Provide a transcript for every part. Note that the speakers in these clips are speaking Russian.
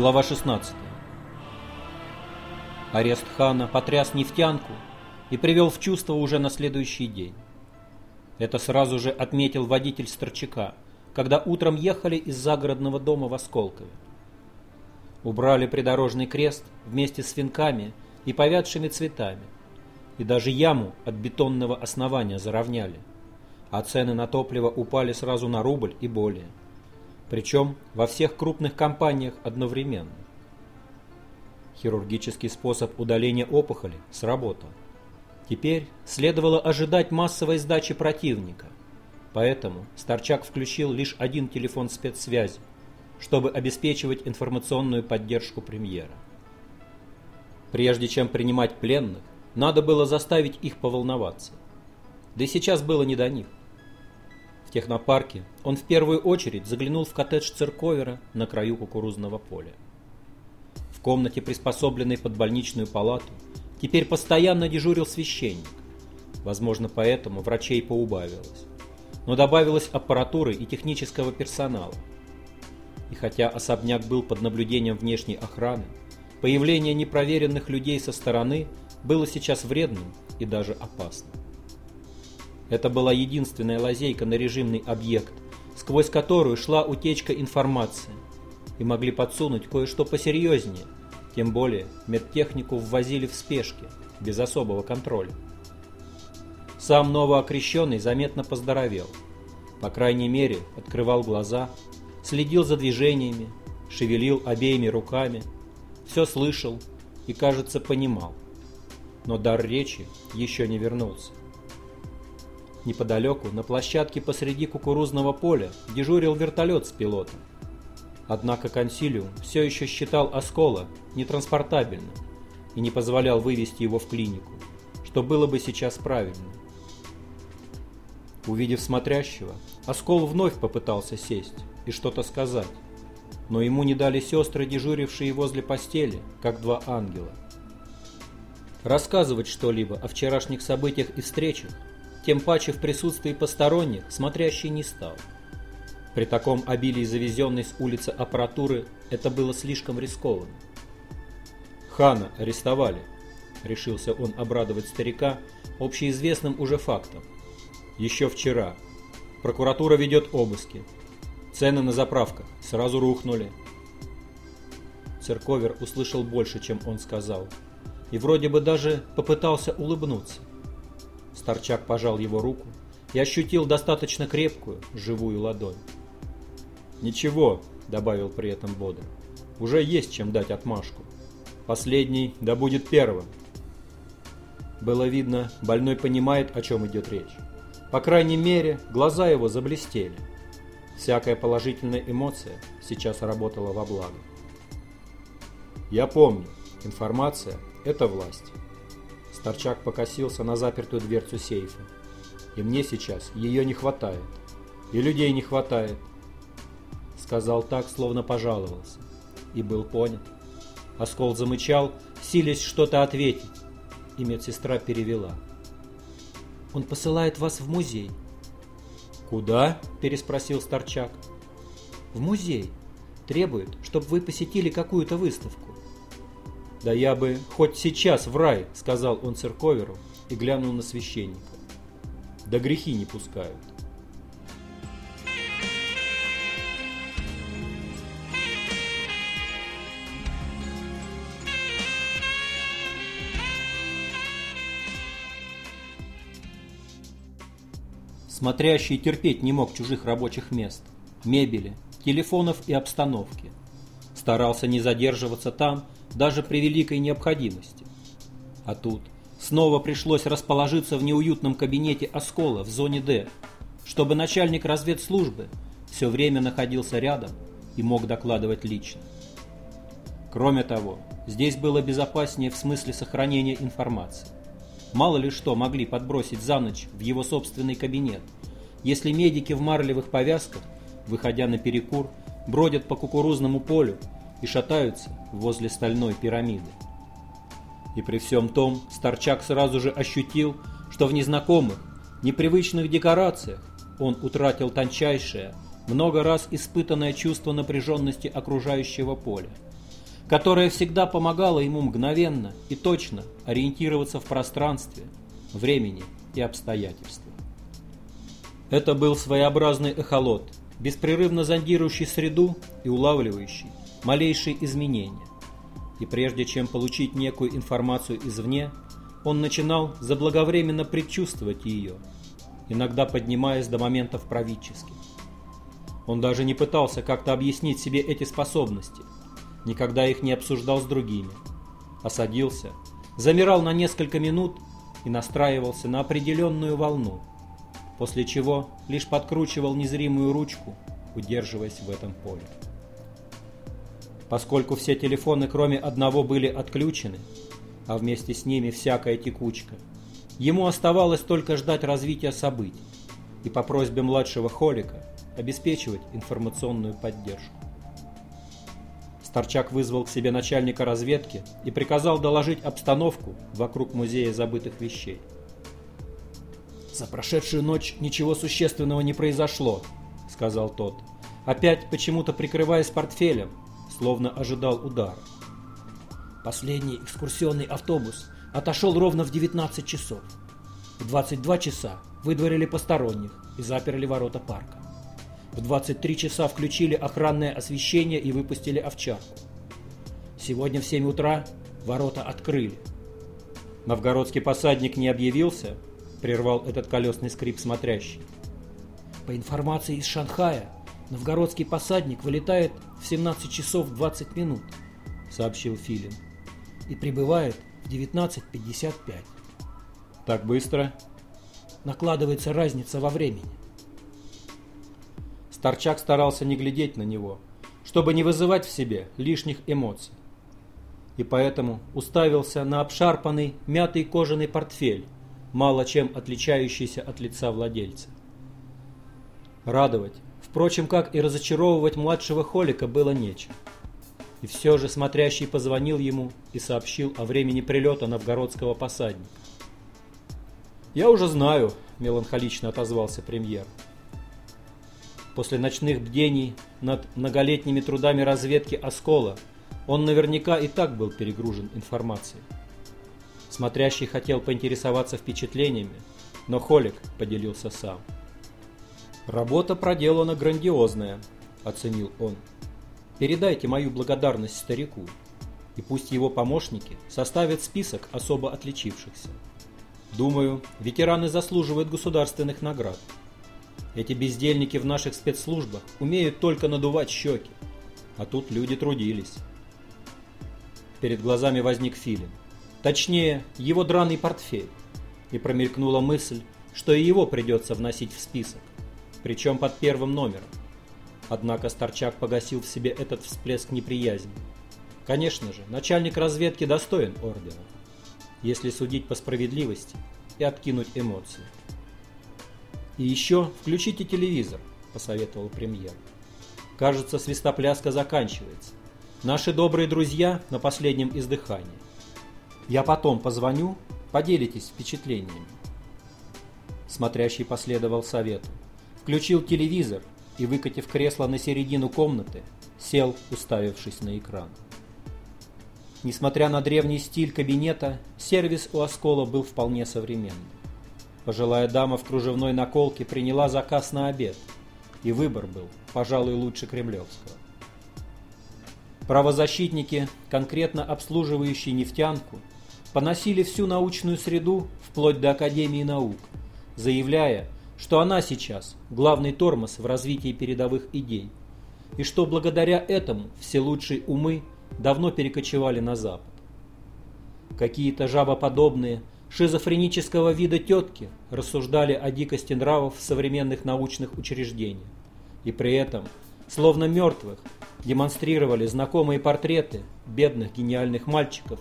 Глава 16. Арест хана потряс нефтянку и привел в чувство уже на следующий день. Это сразу же отметил водитель Старчака, когда утром ехали из загородного дома в Осколкове. Убрали придорожный крест вместе с венками и повядшими цветами, и даже яму от бетонного основания заровняли, а цены на топливо упали сразу на рубль и более – причем во всех крупных компаниях одновременно. Хирургический способ удаления опухоли сработал. Теперь следовало ожидать массовой сдачи противника, поэтому Старчак включил лишь один телефон спецсвязи, чтобы обеспечивать информационную поддержку премьера. Прежде чем принимать пленных, надо было заставить их поволноваться. Да и сейчас было не до них технопарке, он в первую очередь заглянул в коттедж Церковера на краю кукурузного поля. В комнате, приспособленной под больничную палату, теперь постоянно дежурил священник. Возможно, поэтому врачей поубавилось. Но добавилось аппаратуры и технического персонала. И хотя особняк был под наблюдением внешней охраны, появление непроверенных людей со стороны было сейчас вредным и даже опасным. Это была единственная лазейка на режимный объект, сквозь которую шла утечка информации. И могли подсунуть кое-что посерьезнее, тем более медтехнику ввозили в спешке, без особого контроля. Сам новоокрещенный заметно поздоровел. По крайней мере, открывал глаза, следил за движениями, шевелил обеими руками, все слышал и, кажется, понимал. Но дар речи еще не вернулся. Неподалеку, на площадке посреди кукурузного поля, дежурил вертолет с пилотом. Однако консилиум все еще считал Оскола нетранспортабельным и не позволял вывести его в клинику, что было бы сейчас правильно. Увидев смотрящего, Оскол вновь попытался сесть и что-то сказать, но ему не дали сестры, дежурившие возле постели, как два ангела. Рассказывать что-либо о вчерашних событиях и встречах тем паче в присутствии посторонних смотрящий не стал. При таком обилии завезенной с улицы аппаратуры это было слишком рискованно. «Хана арестовали», — решился он обрадовать старика общеизвестным уже фактом. «Еще вчера. Прокуратура ведет обыски. Цены на заправках сразу рухнули». Церковер услышал больше, чем он сказал, и вроде бы даже попытался улыбнуться. Старчак пожал его руку и ощутил достаточно крепкую, живую ладонь. «Ничего», — добавил при этом бодро, — «уже есть чем дать отмашку. Последний да будет первым». Было видно, больной понимает, о чем идет речь. По крайней мере, глаза его заблестели. Всякая положительная эмоция сейчас работала во благо. «Я помню, информация – это власть. Старчак покосился на запертую дверцу сейфа. «И мне сейчас ее не хватает. И людей не хватает». Сказал так, словно пожаловался. И был понят. Оскол замычал, силясь что-то ответить. И медсестра перевела. «Он посылает вас в музей». «Куда?» – переспросил Старчак. «В музей. Требует, чтобы вы посетили какую-то выставку. «Да я бы хоть сейчас в рай», — сказал он церковеру и глянул на священника. «Да грехи не пускают». Смотрящий терпеть не мог чужих рабочих мест, мебели, телефонов и обстановки. Старался не задерживаться там, даже при великой необходимости. А тут снова пришлось расположиться в неуютном кабинете Оскола в зоне «Д», чтобы начальник разведслужбы все время находился рядом и мог докладывать лично. Кроме того, здесь было безопаснее в смысле сохранения информации. Мало ли что могли подбросить за ночь в его собственный кабинет, если медики в марлевых повязках, выходя на перекур, бродят по кукурузному полю и шатаются возле стальной пирамиды. И при всем том Старчак сразу же ощутил, что в незнакомых, непривычных декорациях он утратил тончайшее, много раз испытанное чувство напряженности окружающего поля которая всегда помогала ему мгновенно и точно ориентироваться в пространстве, времени и обстоятельствах. Это был своеобразный эхолот, беспрерывно зондирующий среду и улавливающий малейшие изменения. И прежде чем получить некую информацию извне, он начинал заблаговременно предчувствовать ее, иногда поднимаясь до моментов правительских. Он даже не пытался как-то объяснить себе эти способности, никогда их не обсуждал с другими. Осадился, замирал на несколько минут и настраивался на определенную волну, после чего лишь подкручивал незримую ручку, удерживаясь в этом поле. Поскольку все телефоны, кроме одного, были отключены, а вместе с ними всякая текучка, ему оставалось только ждать развития событий и по просьбе младшего Холика обеспечивать информационную поддержку. Старчак вызвал к себе начальника разведки и приказал доложить обстановку вокруг музея забытых вещей. «За прошедшую ночь ничего существенного не произошло», — сказал тот, опять почему-то прикрываясь портфелем, словно ожидал удара. Последний экскурсионный автобус отошел ровно в 19 часов. В 22 часа выдворили посторонних и заперли ворота парка. В 23 часа включили охранное освещение и выпустили овчарку. Сегодня в 7 утра ворота открыли. Новгородский посадник не объявился, прервал этот колесный скрип смотрящий. По информации из Шанхая, новгородский посадник вылетает в 17 часов 20 минут, сообщил Филин, и прибывает в 19.55. Так быстро? Накладывается разница во времени. Старчак старался не глядеть на него, чтобы не вызывать в себе лишних эмоций. И поэтому уставился на обшарпанный, мятый кожаный портфель, мало чем отличающийся от лица владельца. Радовать, впрочем, как и разочаровывать младшего Холика было нечем. И все же смотрящий позвонил ему и сообщил о времени прилета новгородского посадника. «Я уже знаю», – меланхолично отозвался премьер. После ночных бдений над многолетними трудами разведки Оскола он наверняка и так был перегружен информацией. Смотрящий хотел поинтересоваться впечатлениями, но Холик поделился сам. «Работа проделана грандиозная», – оценил он. «Передайте мою благодарность старику, и пусть его помощники составят список особо отличившихся. Думаю, ветераны заслуживают государственных наград». Эти бездельники в наших спецслужбах умеют только надувать щеки. А тут люди трудились. Перед глазами возник Филин. Точнее, его драный портфель. И промелькнула мысль, что и его придется вносить в список. Причем под первым номером. Однако Старчак погасил в себе этот всплеск неприязни. Конечно же, начальник разведки достоин ордера. Если судить по справедливости и откинуть эмоции. «И еще включите телевизор», – посоветовал премьер. «Кажется, свистопляска заканчивается. Наши добрые друзья на последнем издыхании. Я потом позвоню, поделитесь впечатлениями». Смотрящий последовал совету. Включил телевизор и, выкатив кресло на середину комнаты, сел, уставившись на экран. Несмотря на древний стиль кабинета, сервис у Оскола был вполне современным. Пожилая дама в кружевной наколке приняла заказ на обед, и выбор был, пожалуй, лучше кремлевского. Правозащитники, конкретно обслуживающие нефтянку, поносили всю научную среду вплоть до Академии наук, заявляя, что она сейчас главный тормоз в развитии передовых идей, и что благодаря этому все лучшие умы давно перекочевали на Запад. Какие-то жабоподобные, шизофренического вида тетки рассуждали о дикости нравов в современных научных учреждениях. И при этом, словно мертвых, демонстрировали знакомые портреты бедных гениальных мальчиков,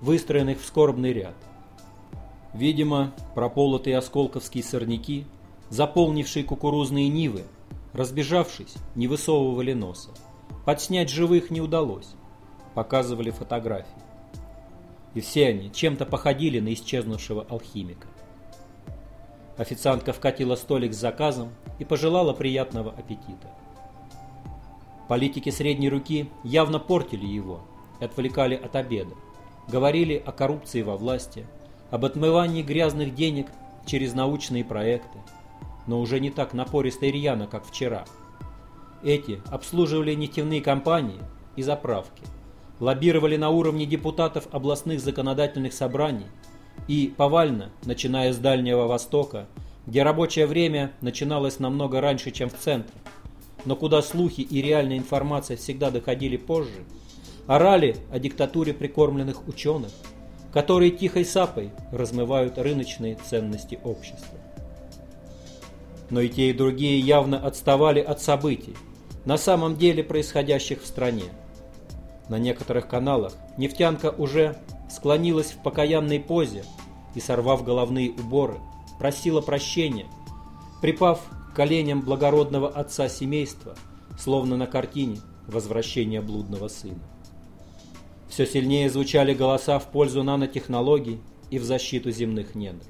выстроенных в скорбный ряд. Видимо, прополотые осколковские сорняки, заполнившие кукурузные нивы, разбежавшись, не высовывали носа. Подснять живых не удалось. Показывали фотографии и все они чем-то походили на исчезнувшего алхимика. Официантка вкатила столик с заказом и пожелала приятного аппетита. Политики средней руки явно портили его, и отвлекали от обеда. Говорили о коррупции во власти, об отмывании грязных денег через научные проекты, но уже не так напористо и рьяно, как вчера. Эти обслуживали нефтяные компании и заправки, лоббировали на уровне депутатов областных законодательных собраний и повально, начиная с Дальнего Востока, где рабочее время начиналось намного раньше, чем в центре, но куда слухи и реальная информация всегда доходили позже, орали о диктатуре прикормленных ученых, которые тихой сапой размывают рыночные ценности общества. Но и те, и другие явно отставали от событий, на самом деле происходящих в стране. На некоторых каналах нефтянка уже склонилась в покаянной позе и, сорвав головные уборы, просила прощения, припав к коленям благородного отца семейства, словно на картине «Возвращение блудного сына». Все сильнее звучали голоса в пользу нанотехнологий и в защиту земных недр.